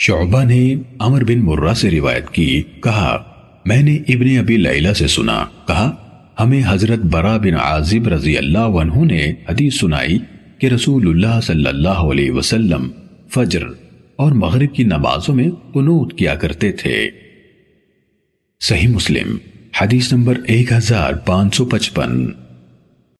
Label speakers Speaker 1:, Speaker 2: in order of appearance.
Speaker 1: شعبہ نے عمر بن مرہ سے روایت کی، کہا، میں نے ابن ابی لیلہ سے سنا، کہا، ہمیں حضرت برا بن عازب رضی اللہ عنہ نے حدیث سنائی کہ رسول اللہ صلی اللہ علیہ وسلم فجر اور مغرب کی نمازوں میں قنوت کیا کرتے تھے۔ صحیح مسلم، حدیث نمبر ایک ہزار پانچ سو پچپن۔